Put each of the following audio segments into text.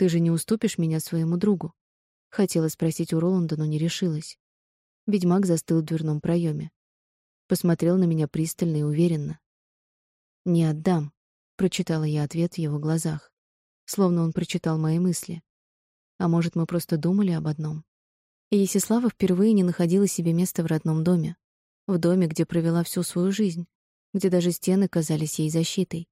Ты же не уступишь меня своему другу? Хотела спросить у Роланда, но не решилась. Ведьмак застыл в дверном проеме. Посмотрел на меня пристально и уверенно. «Не отдам», — прочитала я ответ в его глазах. Словно он прочитал мои мысли. А может, мы просто думали об одном? И Есислава впервые не находила себе места в родном доме. В доме, где провела всю свою жизнь, где даже стены казались ей защитой.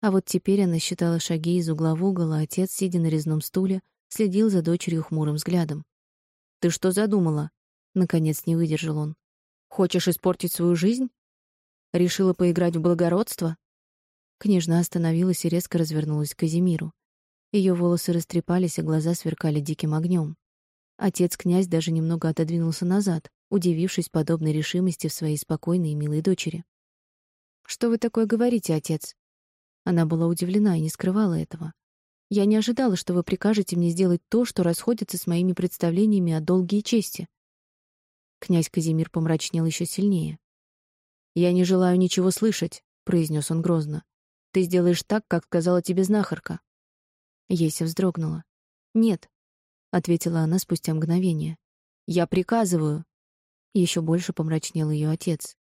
А вот теперь она считала шаги из угла в угол, а отец, сидя на резном стуле, следил за дочерью хмурым взглядом. «Ты что задумала?» Наконец не выдержал он. «Хочешь испортить свою жизнь? Решила поиграть в благородство?» Княжна остановилась и резко развернулась к Казимиру. Ее волосы растрепались, а глаза сверкали диким огнем. Отец-князь даже немного отодвинулся назад, удивившись подобной решимости в своей спокойной и милой дочери. «Что вы такое говорите, отец?» Она была удивлена и не скрывала этого. Я не ожидала, что вы прикажете мне сделать то, что расходится с моими представлениями о долге и чести. Князь Казимир помрачнел еще сильнее. Я не желаю ничего слышать, произнес он грозно. Ты сделаешь так, как сказала тебе знахарка. Еся вздрогнула. Нет, ответила она спустя мгновение. Я приказываю. Еще больше помрачнел ее отец.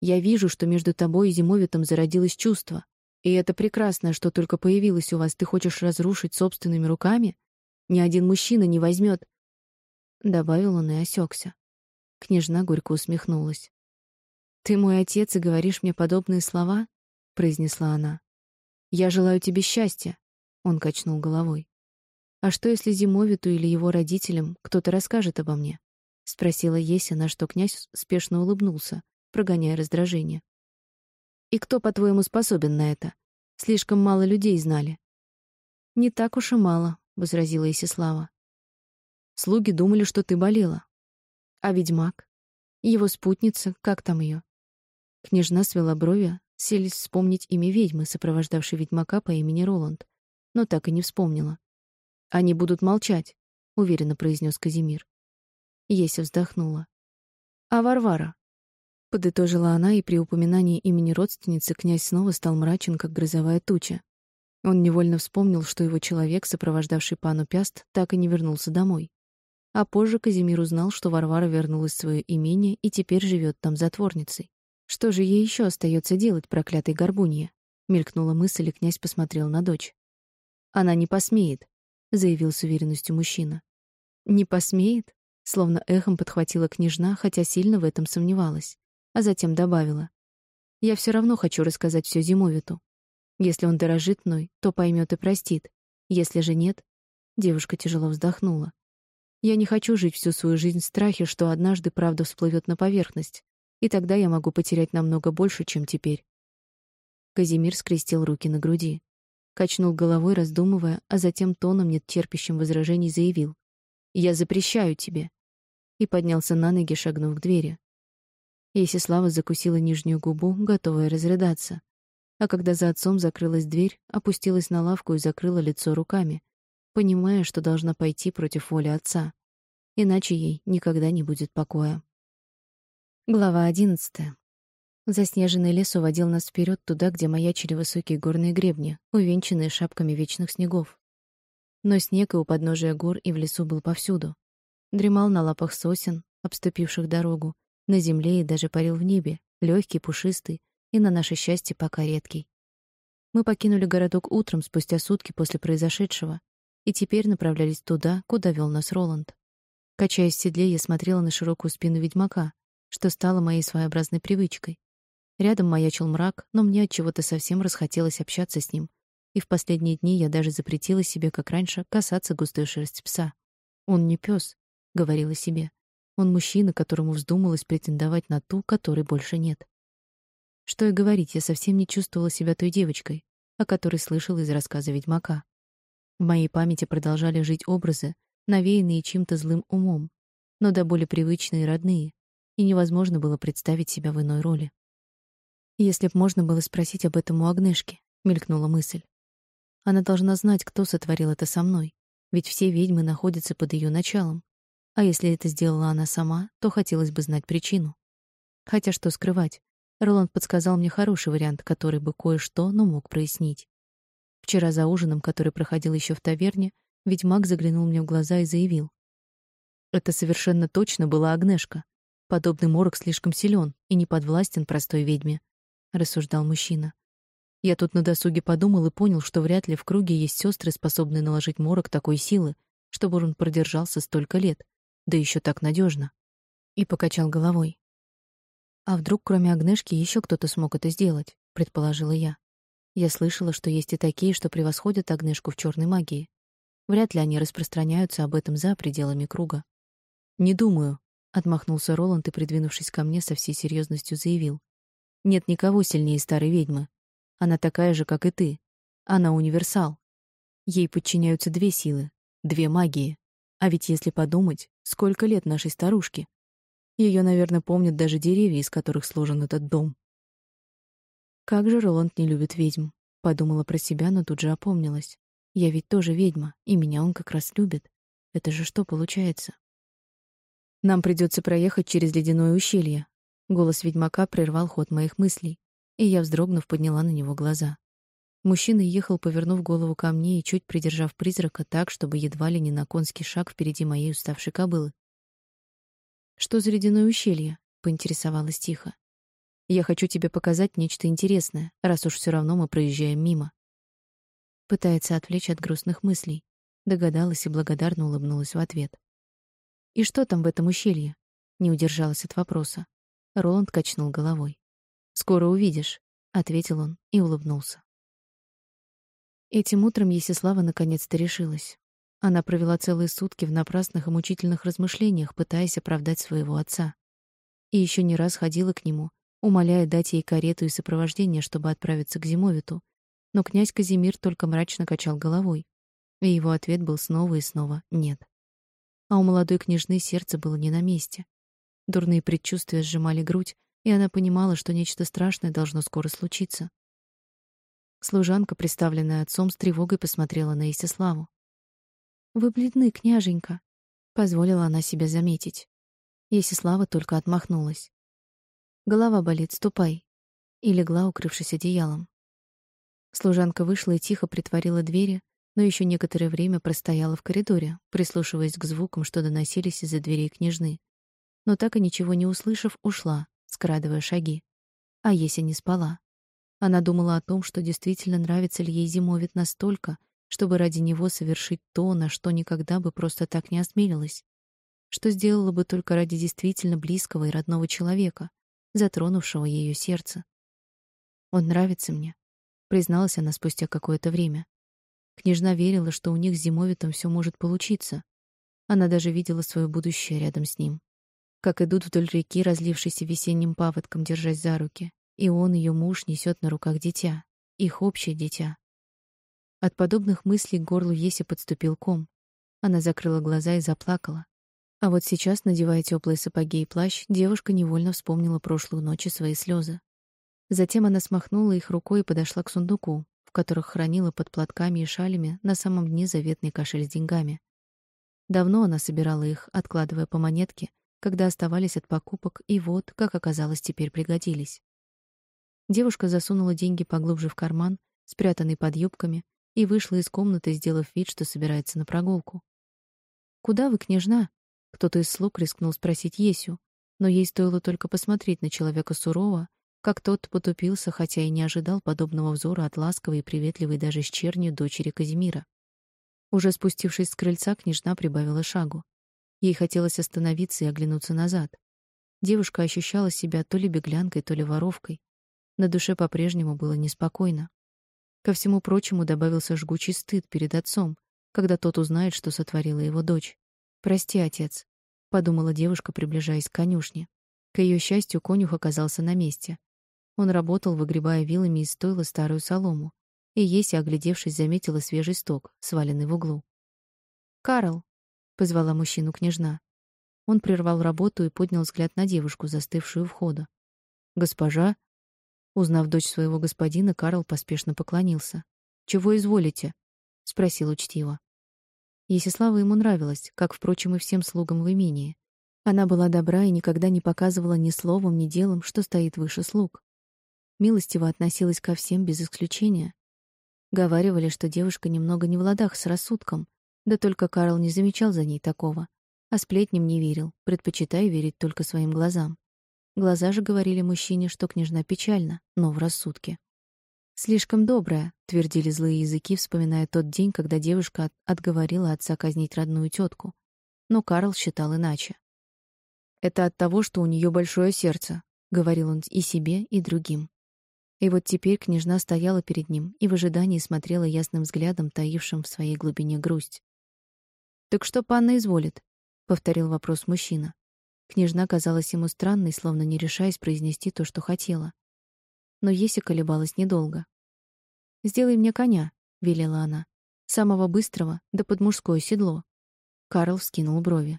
Я вижу, что между тобой и Зимовитом зародилось чувство. И это прекрасно, что только появилось у вас. Ты хочешь разрушить собственными руками? Ни один мужчина не возьмет. Добавил он и осекся. Княжна горько усмехнулась. «Ты мой отец и говоришь мне подобные слова?» — произнесла она. «Я желаю тебе счастья», — он качнул головой. «А что, если Зимовиту или его родителям кто-то расскажет обо мне?» — спросила Еся, на что князь спешно улыбнулся, прогоняя раздражение. И кто, по-твоему, способен на это? Слишком мало людей знали. Не так уж и мало, возразила Исислава. Слуги думали, что ты болела. А ведьмак? Его спутница, как там ее? Княжна свела брови, селись вспомнить имя ведьмы, сопровождавшей ведьмака по имени Роланд, но так и не вспомнила. Они будут молчать, уверенно произнес Казимир. Еся вздохнула. А Варвара? Подытожила она, и при упоминании имени родственницы князь снова стал мрачен, как грозовая туча. Он невольно вспомнил, что его человек, сопровождавший пану Пяст, так и не вернулся домой. А позже Казимир узнал, что Варвара вернулась в свое имение и теперь живет там затворницей. Что же ей еще остается делать, проклятой горбунье? Мелькнула мысль, и князь посмотрел на дочь. Она не посмеет, заявил с уверенностью мужчина. Не посмеет? Словно эхом подхватила княжна, хотя сильно в этом сомневалась а затем добавила. «Я все равно хочу рассказать все Зимовиту. Если он дорожит мной, то поймет и простит. Если же нет...» Девушка тяжело вздохнула. «Я не хочу жить всю свою жизнь в страхе, что однажды правда всплывет на поверхность, и тогда я могу потерять намного больше, чем теперь». Казимир скрестил руки на груди. Качнул головой, раздумывая, а затем тоном, нет терпящим возражений, заявил. «Я запрещаю тебе!» И поднялся на ноги, шагнув к двери. Есислава закусила нижнюю губу, готовая разрыдаться. А когда за отцом закрылась дверь, опустилась на лавку и закрыла лицо руками, понимая, что должна пойти против воли отца. Иначе ей никогда не будет покоя. Глава одиннадцатая. Заснеженный лес уводил нас вперед туда, где маячили высокие горные гребни, увенчанные шапками вечных снегов. Но снег и у подножия гор, и в лесу был повсюду. Дремал на лапах сосен, обступивших дорогу, на земле и даже парил в небе, легкий, пушистый и, на наше счастье, пока редкий. Мы покинули городок утром, спустя сутки после произошедшего, и теперь направлялись туда, куда вел нас Роланд. Качаясь в седле, я смотрела на широкую спину ведьмака, что стало моей своеобразной привычкой. Рядом маячил мрак, но мне от чего-то совсем расхотелось общаться с ним, и в последние дни я даже запретила себе, как раньше, касаться густой шерсти пса. Он не пес, говорила себе. Он мужчина, которому вздумалось претендовать на ту, которой больше нет. Что и говорить, я совсем не чувствовала себя той девочкой, о которой слышала из рассказа ведьмака. В моей памяти продолжали жить образы, навеянные чьим-то злым умом, но до более привычные и родные, и невозможно было представить себя в иной роли. Если б можно было спросить об этом у Агнешки, мелькнула мысль. Она должна знать, кто сотворил это со мной, ведь все ведьмы находятся под ее началом, а если это сделала она сама, то хотелось бы знать причину. Хотя что скрывать? Роланд подсказал мне хороший вариант, который бы кое-что, но мог прояснить. Вчера за ужином, который проходил еще в таверне, Ведьмак заглянул мне в глаза и заявил. Это совершенно точно была Агнешка. Подобный морок слишком силен и не подвластен простой ведьме, рассуждал мужчина. Я тут на досуге подумал и понял, что вряд ли в круге есть сестры, способные наложить морок такой силы, чтобы он продержался столько лет, да еще так надежно. И покачал головой. А вдруг, кроме Агнешки, еще кто-то смог это сделать, предположила я. Я слышала, что есть и такие, что превосходят Агнешку в черной магии. Вряд ли они распространяются об этом за пределами круга. Не думаю, отмахнулся Роланд и, придвинувшись ко мне, со всей серьезностью заявил: нет никого сильнее старой ведьмы. Она такая же, как и ты. Она универсал. Ей подчиняются две силы, две магии. А ведь если подумать, сколько лет нашей старушке? Ее, наверное, помнят даже деревья, из которых сложен этот дом. Как же Роланд не любит ведьм, подумала про себя, но тут же опомнилась. Я ведь тоже ведьма, и меня он как раз любит. Это же что получается? Нам придется проехать через ледяное ущелье. Голос ведьмака прервал ход моих мыслей, и я, вздрогнув, подняла на него глаза. Мужчина ехал, повернув голову ко мне и чуть придержав призрака так, чтобы едва ли не на конский шаг впереди моей уставшей кобылы. «Что за ледяное ущелье?» — поинтересовалась тихо. «Я хочу тебе показать нечто интересное, раз уж все равно мы проезжаем мимо». Пытается отвлечь от грустных мыслей. Догадалась и благодарно улыбнулась в ответ. «И что там в этом ущелье?» Не удержалась от вопроса. Роланд качнул головой. «Скоро увидишь», — ответил он и улыбнулся. Этим утром Есислава наконец-то решилась. Она провела целые сутки в напрасных и мучительных размышлениях, пытаясь оправдать своего отца. И еще не раз ходила к нему, умоляя дать ей карету и сопровождение, чтобы отправиться к Зимовиту. Но князь Казимир только мрачно качал головой, и его ответ был снова и снова «нет» а у молодой княжны сердце было не на месте. Дурные предчувствия сжимали грудь, и она понимала, что нечто страшное должно скоро случиться. Служанка, представленная отцом, с тревогой посмотрела на Исиславу. «Вы бледны, княженька», — позволила она себе заметить. Есислава только отмахнулась. «Голова болит, ступай», и легла, укрывшись одеялом. Служанка вышла и тихо притворила двери, но еще некоторое время простояла в коридоре, прислушиваясь к звукам, что доносились из-за дверей княжны. Но так и ничего не услышав, ушла, скрадывая шаги. А если не спала? Она думала о том, что действительно нравится ли ей зимовит настолько, чтобы ради него совершить то, на что никогда бы просто так не осмелилась. Что сделала бы только ради действительно близкого и родного человека, затронувшего ее сердце. Он нравится мне, призналась она спустя какое-то время. Княжна верила, что у них с Зимовитом все может получиться. Она даже видела свое будущее рядом с ним. Как идут вдоль реки, разлившейся весенним паводком, держась за руки, и он, ее муж, несет на руках дитя, их общее дитя. От подобных мыслей к горлу Еси подступил ком. Она закрыла глаза и заплакала. А вот сейчас, надевая теплые сапоги и плащ, девушка невольно вспомнила прошлую ночь и свои слезы. Затем она смахнула их рукой и подошла к сундуку, которых хранила под платками и шалями на самом дне заветный кошель с деньгами. Давно она собирала их, откладывая по монетке, когда оставались от покупок, и вот, как оказалось, теперь пригодились. Девушка засунула деньги поглубже в карман, спрятанный под юбками, и вышла из комнаты, сделав вид, что собирается на прогулку. «Куда вы, княжна?» Кто-то из слуг рискнул спросить Есю, но ей стоило только посмотреть на человека сурово, как тот потупился, хотя и не ожидал подобного взора от ласковой и приветливой даже с чернью дочери Казимира. Уже спустившись с крыльца, княжна прибавила шагу. Ей хотелось остановиться и оглянуться назад. Девушка ощущала себя то ли беглянкой, то ли воровкой. На душе по-прежнему было неспокойно. Ко всему прочему добавился жгучий стыд перед отцом, когда тот узнает, что сотворила его дочь. «Прости, отец», — подумала девушка, приближаясь к конюшне. К ее счастью, конюх оказался на месте. Он работал, выгребая вилами из стойла старую солому, и Еся, оглядевшись, заметила свежий сток, сваленный в углу. «Карл!» — позвала мужчину княжна. Он прервал работу и поднял взгляд на девушку, застывшую у входа. «Госпожа?» Узнав дочь своего господина, Карл поспешно поклонился. «Чего изволите?» — спросил учтиво. Есислава ему нравилась, как, впрочем, и всем слугам в имении. Она была добра и никогда не показывала ни словом, ни делом, что стоит выше слуг милостиво относилась ко всем без исключения. Говаривали, что девушка немного не в ладах с рассудком, Да только Карл не замечал за ней такого, а сплетням не верил, предпочитая верить только своим глазам. Глаза же говорили мужчине, что княжна печальна, но в рассудке. «Слишком добрая», — твердили злые языки, вспоминая тот день, когда девушка отговорила отца казнить родную тетку. Но Карл считал иначе. «Это от того, что у нее большое сердце», — говорил он и себе, и другим. И вот теперь княжна стояла перед ним и в ожидании смотрела ясным взглядом, таившим в своей глубине грусть. «Так что панна изволит?» — повторил вопрос мужчина. Княжна казалась ему странной, словно не решаясь произнести то, что хотела. Но Еся колебалась недолго. «Сделай мне коня», — велела она. «Самого быстрого, да под мужское седло». Карл вскинул брови.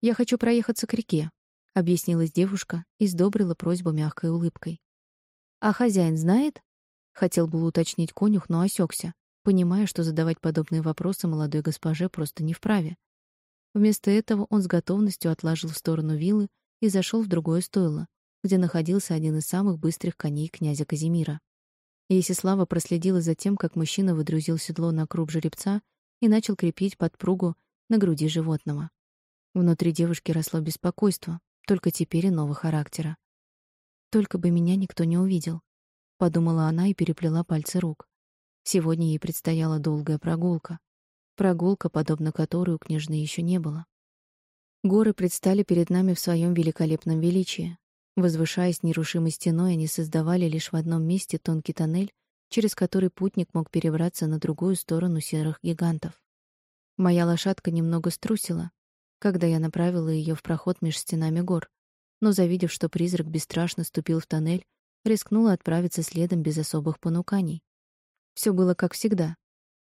«Я хочу проехаться к реке», — объяснилась девушка и сдобрила просьбу мягкой улыбкой. «А хозяин знает?» Хотел был уточнить конюх, но осекся, понимая, что задавать подобные вопросы молодой госпоже просто не вправе. Вместо этого он с готовностью отложил в сторону вилы и зашел в другое стойло, где находился один из самых быстрых коней князя Казимира. Есислава проследила за тем, как мужчина выдрузил седло на круп жеребца и начал крепить подпругу на груди животного. Внутри девушки росло беспокойство, только теперь иного характера. Только бы меня никто не увидел, подумала она и переплела пальцы рук. Сегодня ей предстояла долгая прогулка, прогулка, подобно которой у княжны еще не было. Горы предстали перед нами в своем великолепном величии. Возвышаясь нерушимой стеной, они создавали лишь в одном месте тонкий тоннель, через который путник мог перебраться на другую сторону серых гигантов. Моя лошадка немного струсила, когда я направила ее в проход меж стенами гор, но, завидев, что призрак бесстрашно ступил в тоннель, рискнула отправиться следом без особых понуканий. Все было как всегда.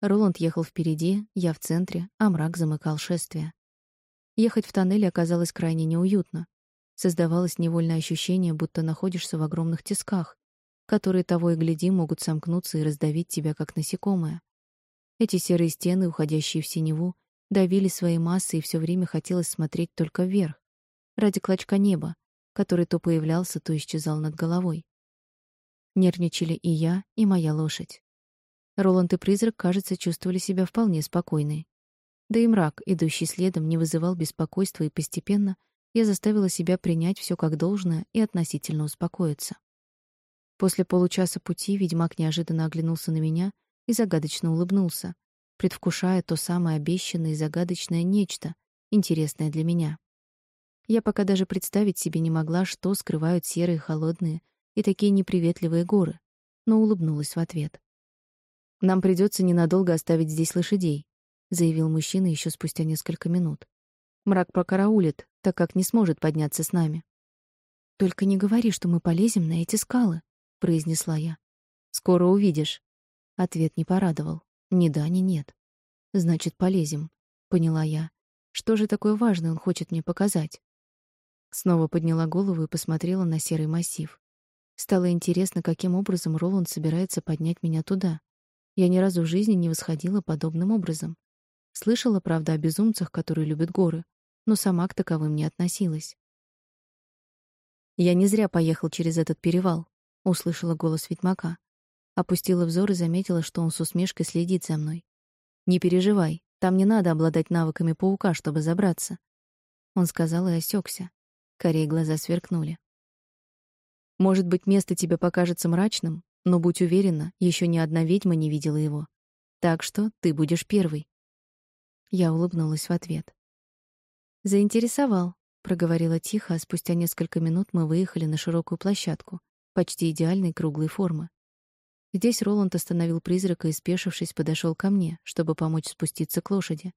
Роланд ехал впереди, я в центре, а мрак замыкал шествие. Ехать в тоннеле оказалось крайне неуютно. Создавалось невольное ощущение, будто находишься в огромных тисках, которые того и гляди могут сомкнуться и раздавить тебя как насекомое. Эти серые стены, уходящие в синеву, давили своей массой, и все время хотелось смотреть только вверх, ради клочка неба, который то появлялся, то исчезал над головой. Нервничали и я, и моя лошадь. Роланд и призрак, кажется, чувствовали себя вполне спокойны. Да и мрак, идущий следом, не вызывал беспокойства, и постепенно я заставила себя принять все как должное и относительно успокоиться. После получаса пути ведьмак неожиданно оглянулся на меня и загадочно улыбнулся, предвкушая то самое обещанное и загадочное нечто, интересное для меня. Я пока даже представить себе не могла, что скрывают серые, холодные и такие неприветливые горы, но улыбнулась в ответ. «Нам придется ненадолго оставить здесь лошадей», — заявил мужчина еще спустя несколько минут. «Мрак прокараулит, так как не сможет подняться с нами». «Только не говори, что мы полезем на эти скалы», — произнесла я. «Скоро увидишь». Ответ не порадовал. Ни да, ни нет. «Значит, полезем», — поняла я. «Что же такое важное он хочет мне показать?» Снова подняла голову и посмотрела на серый массив. Стало интересно, каким образом Роланд собирается поднять меня туда. Я ни разу в жизни не восходила подобным образом. Слышала, правда, о безумцах, которые любят горы, но сама к таковым не относилась. «Я не зря поехал через этот перевал», — услышала голос ведьмака. Опустила взор и заметила, что он с усмешкой следит за мной. «Не переживай, там не надо обладать навыками паука, чтобы забраться». Он сказал и осекся. Корей глаза сверкнули. Может быть, место тебе покажется мрачным, но будь уверена, еще ни одна ведьма не видела его. Так что ты будешь первой. Я улыбнулась в ответ. Заинтересовал, проговорила тихо, а спустя несколько минут мы выехали на широкую площадку, почти идеальной круглой формы. Здесь Роланд остановил призрака и, спешившись, подошел ко мне, чтобы помочь спуститься к лошади.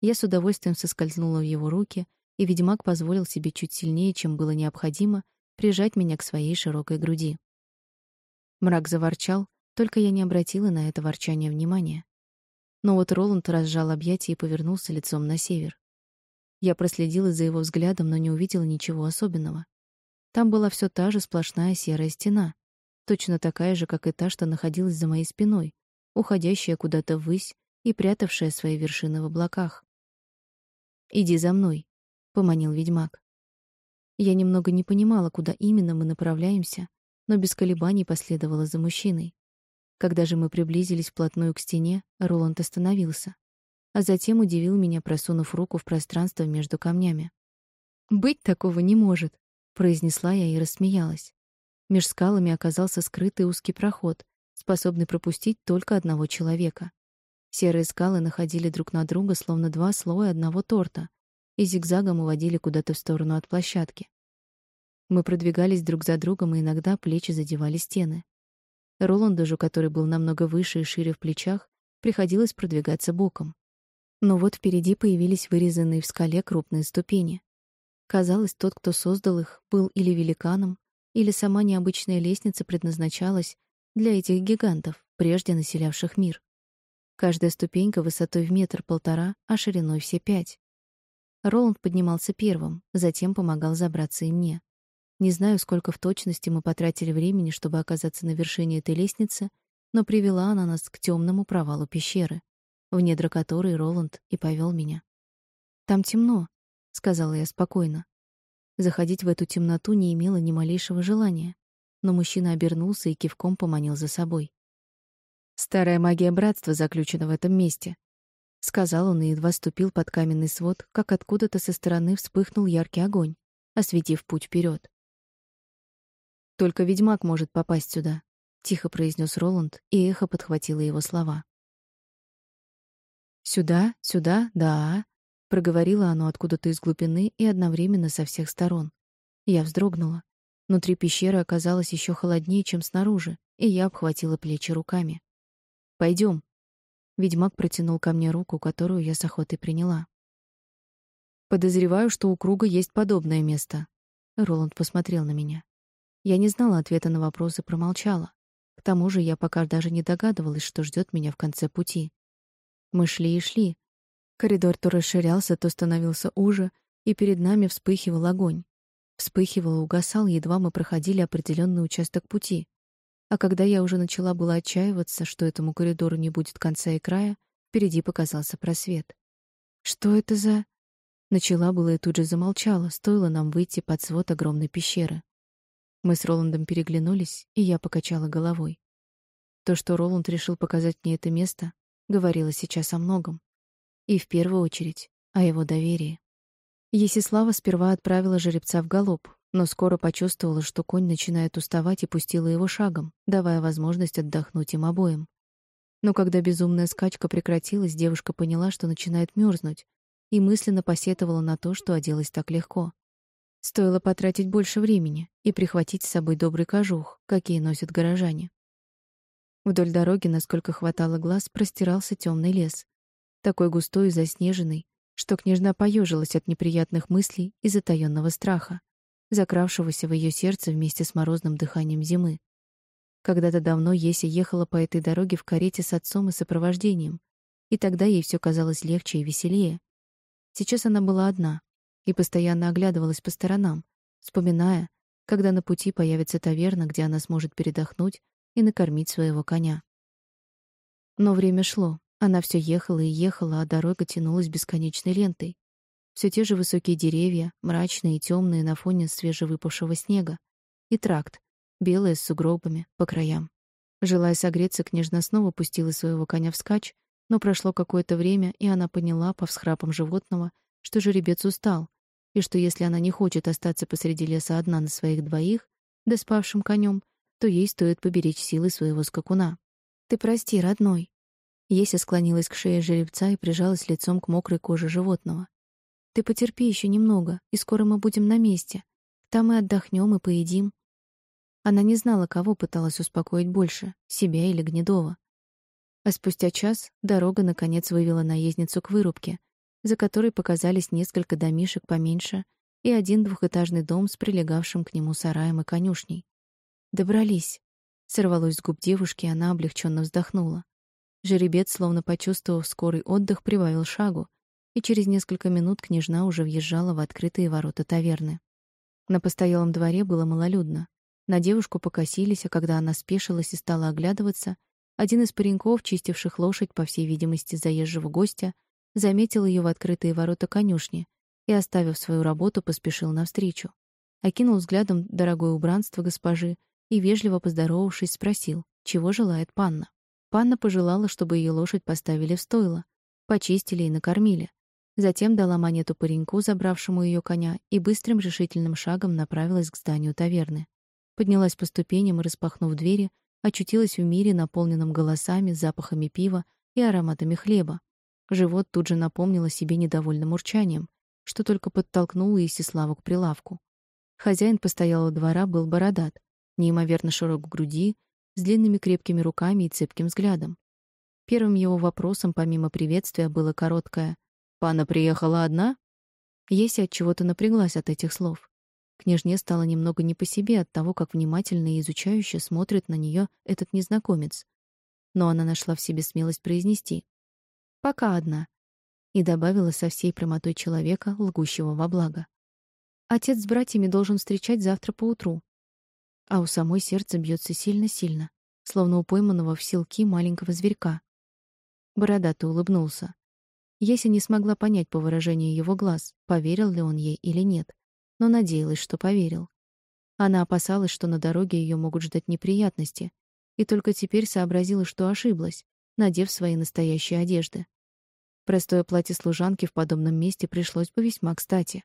Я с удовольствием соскользнула в его руки и ведьмак позволил себе чуть сильнее, чем было необходимо, прижать меня к своей широкой груди. Мрак заворчал, только я не обратила на это ворчание внимания. Но вот Роланд разжал объятия и повернулся лицом на север. Я проследила за его взглядом, но не увидела ничего особенного. Там была все та же сплошная серая стена, точно такая же, как и та, что находилась за моей спиной, уходящая куда-то ввысь и прятавшая свои вершины в облаках. «Иди за мной», поманил ведьмак. Я немного не понимала, куда именно мы направляемся, но без колебаний последовала за мужчиной. Когда же мы приблизились вплотную к стене, Роланд остановился. а затем удивил меня, просунув руку в пространство между камнями. «Быть такого не может», — произнесла я и рассмеялась. Меж скалами оказался скрытый узкий проход, способный пропустить только одного человека. Серые скалы находили друг на друга словно два слоя одного торта и зигзагом уводили куда-то в сторону от площадки. Мы продвигались друг за другом, и иногда плечи задевали стены. Роланду же, который был намного выше и шире в плечах, приходилось продвигаться боком. Но вот впереди появились вырезанные в скале крупные ступени. Казалось, тот, кто создал их, был или великаном, или сама необычная лестница предназначалась для этих гигантов, прежде населявших мир. Каждая ступенька высотой в метр-полтора, а шириной все пять. Роланд поднимался первым, затем помогал забраться и мне. Не знаю, сколько в точности мы потратили времени, чтобы оказаться на вершине этой лестницы, но привела она нас к темному провалу пещеры, в недра которой Роланд и повел меня. «Там темно», сказала я спокойно. Заходить в эту темноту не имела ни малейшего желания, но мужчина обернулся и кивком поманил за собой. Старая магия братства заключена в этом месте, сказал он и едва ступил под каменный свод, как откуда-то со стороны вспыхнул яркий огонь, осветив путь вперед. Только ведьмак может попасть сюда, тихо произнес Роланд, и эхо подхватило его слова. Сюда, сюда, да, Проговорило оно откуда-то из глубины и одновременно со всех сторон. Я вздрогнула. Внутри пещеры оказалось еще холоднее, чем снаружи, и я обхватила плечи руками. Пойдем. Ведьмак протянул ко мне руку, которую я с охотой приняла. Подозреваю, что у круга есть подобное место. Роланд посмотрел на меня. Я не знала ответа на вопрос и промолчала. К тому же я пока даже не догадывалась, что ждет меня в конце пути. Мы шли и шли, Коридор то расширялся, то становился уже, и перед нами вспыхивал огонь. Вспыхивал и угасал, едва мы проходили определенный участок пути. А когда я уже начала было отчаиваться, что этому коридору не будет конца и края, впереди показался просвет. Что это за Начала было и тут же замолчала, стоило нам выйти под свод огромной пещеры. Мы с Роландом переглянулись, и я покачала головой. То, что Роланд решил показать мне это место, говорило сейчас о многом. И в первую очередь о его доверии. Есислава сперва отправила жеребца в галоп, но скоро почувствовала, что конь начинает уставать и пустила его шагом, давая возможность отдохнуть им обоим. Но когда безумная скачка прекратилась, девушка поняла, что начинает мерзнуть, и мысленно посетовала на то, что оделась так легко. Стоило потратить больше времени и прихватить с собой добрый кожух, какие носят горожане. Вдоль дороги, насколько хватало глаз, простирался темный лес, такой густой и заснеженный, что княжна поежилась от неприятных мыслей и затаённого страха, закравшегося в ее сердце вместе с морозным дыханием зимы. Когда-то давно Еся ехала по этой дороге в карете с отцом и сопровождением, и тогда ей все казалось легче и веселее. Сейчас она была одна и постоянно оглядывалась по сторонам, вспоминая, когда на пути появится таверна, где она сможет передохнуть и накормить своего коня. Но время шло, она все ехала и ехала, а дорога тянулась бесконечной лентой. Все те же высокие деревья, мрачные и темные на фоне свежевыпавшего снега, и тракт, белый с сугробами по краям. Желая согреться, княжна снова пустила своего коня вскачь, но прошло какое-то время, и она поняла по всхрапам животного, что жеребец устал, и что если она не хочет остаться посреди леса одна на своих двоих, да спавшим конем, то ей стоит поберечь силы своего скакуна. «Ты прости, родной», Еся склонилась к шее жеребца и прижалась лицом к мокрой коже животного. Ты потерпи еще немного, и скоро мы будем на месте. Там мы отдохнем и поедим. Она не знала, кого пыталась успокоить больше, себя или Гнедова. А спустя час дорога наконец вывела наездницу к вырубке, за которой показались несколько домишек поменьше и один двухэтажный дом с прилегавшим к нему сараем и конюшней. Добрались. Сорвалось с губ девушки, и она облегченно вздохнула. Жеребец, словно почувствовав скорый отдых, прибавил шагу, и через несколько минут княжна уже въезжала в открытые ворота таверны. На постоялом дворе было малолюдно. На девушку покосились, а когда она спешилась и стала оглядываться, один из пареньков, чистивших лошадь, по всей видимости, заезжего гостя, заметил ее в открытые ворота конюшни и, оставив свою работу, поспешил навстречу. Окинул взглядом дорогое убранство госпожи и, вежливо поздоровавшись, спросил, чего желает панна. Панна пожелала, чтобы ее лошадь поставили в стойло, почистили и накормили. Затем дала монету пареньку, забравшему ее коня, и быстрым решительным шагом направилась к зданию таверны. Поднялась по ступеням и, распахнув двери, очутилась в мире, наполненном голосами, запахами пива и ароматами хлеба. Живот тут же напомнил о себе недовольным урчанием, что только подтолкнуло Исиславу к прилавку. Хозяин постоялого двора был бородат, неимоверно широк в груди, с длинными крепкими руками и цепким взглядом. Первым его вопросом, помимо приветствия, было короткое «Пана приехала одна?» Еся от чего-то напряглась от этих слов. Княжне стало немного не по себе от того, как внимательно и изучающе смотрит на нее этот незнакомец. Но она нашла в себе смелость произнести «Пока одна», и добавила со всей прямотой человека, лгущего во благо. «Отец с братьями должен встречать завтра поутру». А у самой сердце бьется сильно-сильно, словно у пойманного в силки маленького зверька. Бородатый улыбнулся. Еся не смогла понять по выражению его глаз, поверил ли он ей или нет но надеялась, что поверил. Она опасалась, что на дороге ее могут ждать неприятности, и только теперь сообразила, что ошиблась, надев свои настоящие одежды. Простое платье служанки в подобном месте пришлось бы весьма кстати.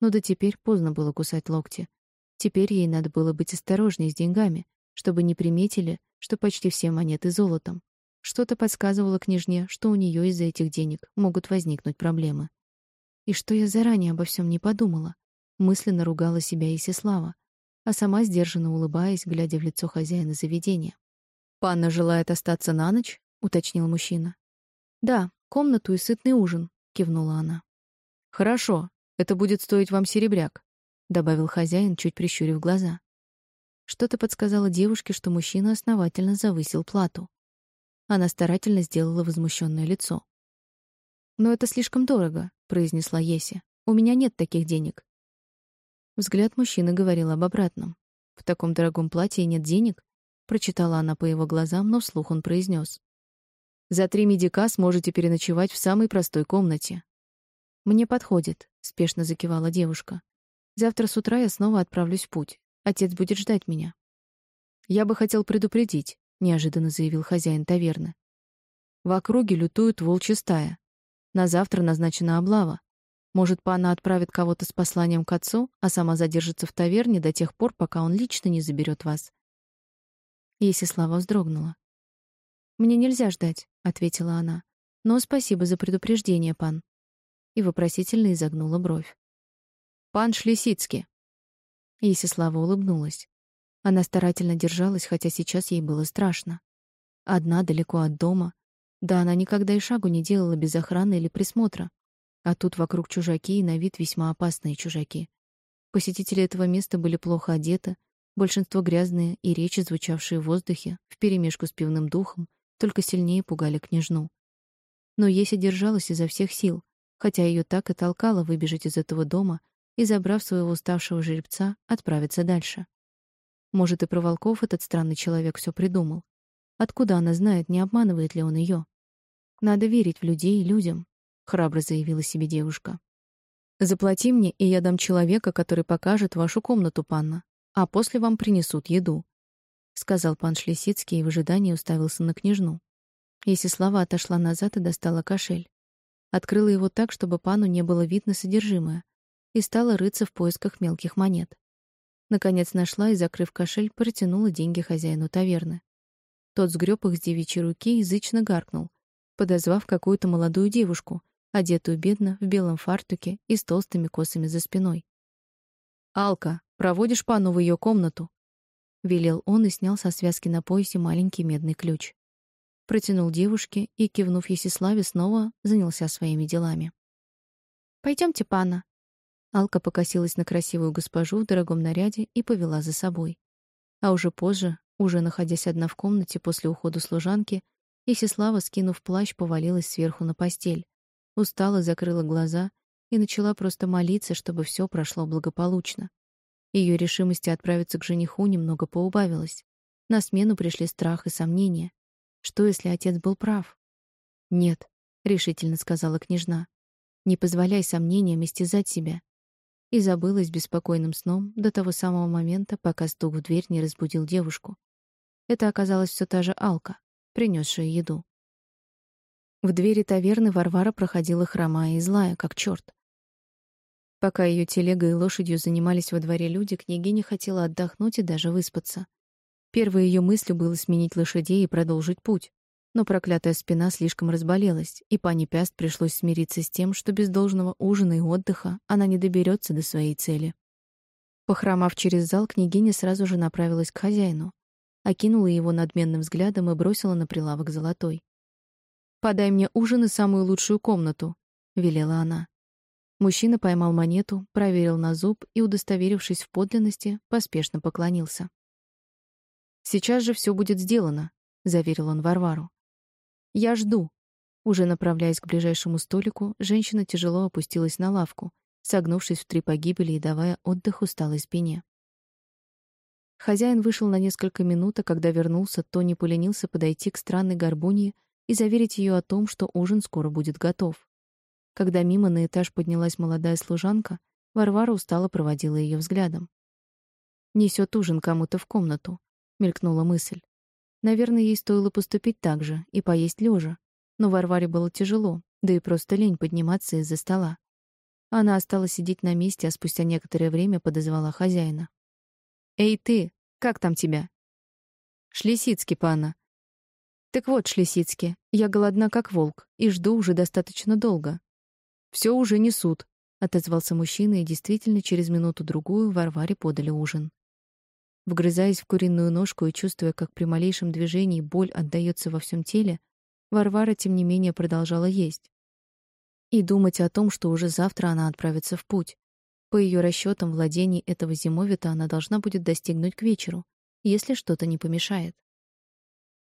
Но до теперь поздно было кусать локти. Теперь ей надо было быть осторожней с деньгами, чтобы не приметили, что почти все монеты золотом. Что-то подсказывало княжне, что у нее из-за этих денег могут возникнуть проблемы. И что я заранее обо всем не подумала. Мысленно ругала себя Исислава, а сама сдержанно улыбаясь, глядя в лицо хозяина заведения. «Панна желает остаться на ночь?» — уточнил мужчина. «Да, комнату и сытный ужин», — кивнула она. «Хорошо, это будет стоить вам серебряк», — добавил хозяин, чуть прищурив глаза. Что-то подсказало девушке, что мужчина основательно завысил плату. Она старательно сделала возмущенное лицо. «Но это слишком дорого», — произнесла Еся. «У меня нет таких денег. Взгляд мужчины говорил об обратном. В таком дорогом платье нет денег, прочитала она по его глазам, но вслух он произнес: За три медика сможете переночевать в самой простой комнате. Мне подходит, спешно закивала девушка. Завтра с утра я снова отправлюсь в путь. Отец будет ждать меня. Я бы хотел предупредить, неожиданно заявил хозяин таверны. В округе лютует волчья стая. На завтра назначена облава. Может, пана отправит кого-то с посланием к отцу, а сама задержится в таверне до тех пор, пока он лично не заберет вас. Есислава вздрогнула. «Мне нельзя ждать», — ответила она. «Но спасибо за предупреждение, пан». И вопросительно изогнула бровь. «Пан Шлесицкий». Есислава улыбнулась. Она старательно держалась, хотя сейчас ей было страшно. Одна, далеко от дома. Да она никогда и шагу не делала без охраны или присмотра. А тут вокруг чужаки и на вид весьма опасные чужаки. Посетители этого места были плохо одеты, большинство грязные, и речи, звучавшие в воздухе, вперемешку с пивным духом, только сильнее пугали княжну. Но Еся держалась изо всех сил, хотя ее так и толкало выбежать из этого дома и, забрав своего уставшего жеребца, отправиться дальше. Может, и про волков этот странный человек все придумал. Откуда она знает, не обманывает ли он ее? Надо верить в людей и людям, храбро заявила себе девушка. Заплати мне, и я дам человека, который покажет вашу комнату, панна, а после вам принесут еду, сказал пан Шлесицкий и в ожидании уставился на княжну. Есислава отошла назад и достала кошель. Открыла его так, чтобы пану не было видно содержимое, и стала рыться в поисках мелких монет. Наконец нашла и, закрыв кошель, протянула деньги хозяину таверны. Тот сгреб их с девичьей руки и язычно гаркнул, подозвав какую-то молодую девушку, одетую бедно в белом фартуке и с толстыми косами за спиной. «Алка, проводишь пану в ее комнату?» — велел он и снял со связки на поясе маленький медный ключ. Протянул девушке и, кивнув Есиславе, снова занялся своими делами. Пойдемте, пана». Алка покосилась на красивую госпожу в дорогом наряде и повела за собой. А уже позже, уже находясь одна в комнате после ухода служанки, Есислава, скинув плащ, повалилась сверху на постель, устала, закрыла глаза и начала просто молиться, чтобы все прошло благополучно. Ее решимости отправиться к жениху немного поубавилось. На смену пришли страх и сомнения. Что, если отец был прав? «Нет», — решительно сказала княжна. «Не позволяй сомнениям истязать себя». И забылась беспокойным сном до того самого момента, пока стук в дверь не разбудил девушку. Это оказалась все та же Алка, принесшая еду. В двери таверны Варвара проходила хромая и злая, как черт. Пока ее телегой и лошадью занимались во дворе люди, княгиня хотела отдохнуть и даже выспаться. Первой ее мыслью было сменить лошадей и продолжить путь. Но проклятая спина слишком разболелась, и пани Пяст пришлось смириться с тем, что без должного ужина и отдыха она не доберется до своей цели. Похромав через зал, княгиня сразу же направилась к хозяину, окинула его надменным взглядом и бросила на прилавок золотой. «Подай мне ужин и самую лучшую комнату», — велела она. Мужчина поймал монету, проверил на зуб и, удостоверившись в подлинности, поспешно поклонился. «Сейчас же все будет сделано», — заверил он Варвару. «Я жду». Уже направляясь к ближайшему столику, женщина тяжело опустилась на лавку, согнувшись в три погибели и давая отдых усталой спине. Хозяин вышел на несколько минут, а когда вернулся, то не поленился подойти к странной горбунье и заверить ее о том, что ужин скоро будет готов. Когда мимо на этаж поднялась молодая служанка, Варвара устало проводила ее взглядом. Несет ужин кому-то в комнату, мелькнула мысль. Наверное, ей стоило поступить так же и поесть лежа, но Варваре было тяжело, да и просто лень подниматься из-за стола. Она осталась сидеть на месте, а спустя некоторое время подозвала хозяина. «Эй, ты, как там тебя?» «Шлесицкий, пана», так вот, Шлесицкий, я голодна как волк и жду уже достаточно долго. Все уже несут, отозвался мужчина, и действительно через минуту-другую Варваре подали ужин. Вгрызаясь в куриную ножку и чувствуя, как при малейшем движении боль отдаётся во всем теле, Варвара тем не менее продолжала есть. И думать о том, что уже завтра она отправится в путь. По её расчётам, владений этого зимовита она должна будет достигнуть к вечеру, если что-то не помешает.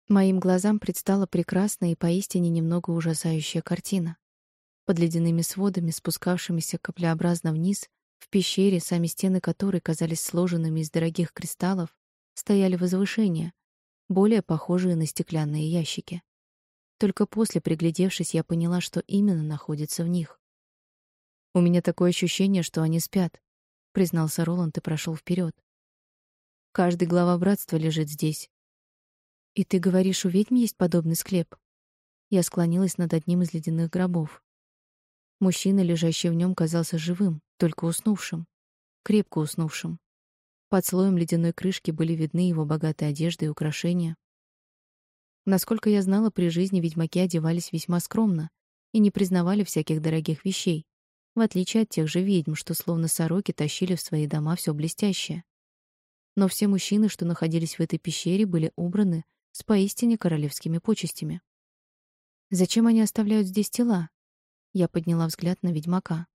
Моим глазам предстала прекрасная и поистине немного ужасающая картина. Под ледяными сводами, спускавшимися каплеобразно вниз, в пещере, сами стены которой казались сложенными из дорогих кристаллов, стояли возвышения, более похожие на стеклянные ящики. Только после, приглядевшись, я поняла, что именно находится в них. У меня такое ощущение, что они спят, признался Роланд и прошел вперед. Каждый глава братства лежит здесь, «И ты говоришь, у ведьм есть подобный склеп?» Я склонилась над одним из ледяных гробов. Мужчина, лежащий в нем, казался живым, только уснувшим, крепко уснувшим. Под слоем ледяной крышки были видны его богатые одежды и украшения. Насколько я знала, при жизни ведьмаки одевались весьма скромно и не признавали всяких дорогих вещей, в отличие от тех же ведьм, что словно сороки тащили в свои дома все блестящее. Но все мужчины, что находились в этой пещере, были убраны с поистине королевскими почестями. Зачем они оставляют здесь тела? Я подняла взгляд на ведьмака.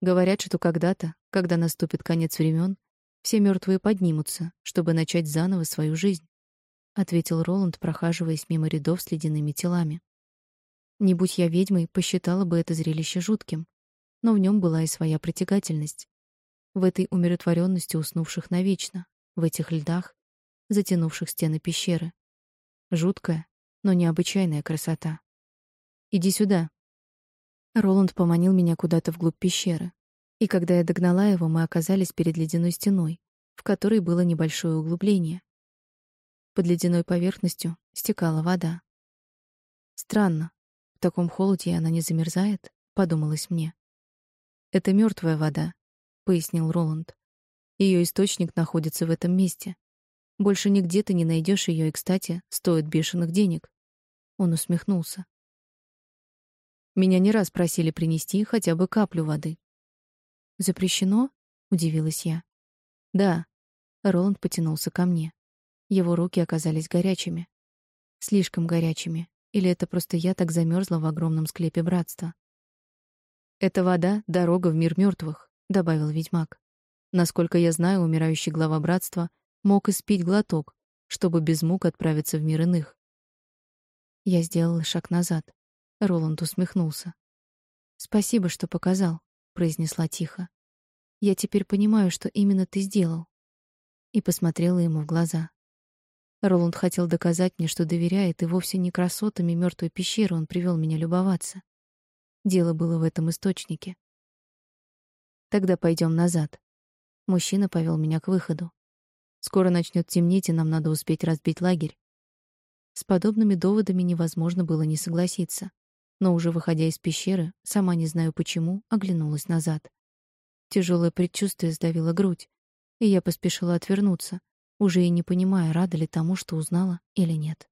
Говорят, что когда-то, когда наступит конец времен, все мертвые поднимутся, чтобы начать заново свою жизнь, ответил Роланд, прохаживаясь мимо рядов с ледяными телами. Не будь я ведьмой, посчитала бы это зрелище жутким, но в нем была и своя притягательность. В этой умиротворенности уснувших навечно, в этих льдах, затянувших стены пещеры. Жуткая, но необычайная красота. Иди сюда. Роланд поманил меня куда-то вглубь пещеры. И когда я догнала его, мы оказались перед ледяной стеной, в которой было небольшое углубление. Под ледяной поверхностью стекала вода. Странно. В таком холоде она не замерзает, подумалось мне. Это мертвая вода, пояснил Роланд. Ее источник находится в этом месте. Больше нигде ты не найдешь ее, и, кстати, стоит бешеных денег. Он усмехнулся. Меня не раз просили принести хотя бы каплю воды. Запрещено? удивилась я. Да. Роланд потянулся ко мне. Его руки оказались горячими. Слишком горячими. Или это просто я так замерзла в огромном склепе братства? Эта вода дорога в мир мертвых, добавил ведьмак. Насколько я знаю, умирающий глава братства мог испить глоток, чтобы без мук отправиться в мир иных. Я сделала шаг назад. Роланд усмехнулся. «Спасибо, что показал», — произнесла тихо. «Я теперь понимаю, что именно ты сделал». И посмотрела ему в глаза. Роланд хотел доказать мне, что доверяет, и вовсе не красотами мертвой пещеры он привел меня любоваться. Дело было в этом источнике. Тогда пойдем назад. Мужчина повел меня к выходу. Скоро начнет темнеть, и нам надо успеть разбить лагерь. С подобными доводами невозможно было не согласиться. Но уже выходя из пещеры, сама не знаю почему, оглянулась назад. Тяжелое предчувствие сдавило грудь, и я поспешила отвернуться, уже и не понимая, рада ли тому, что узнала или нет.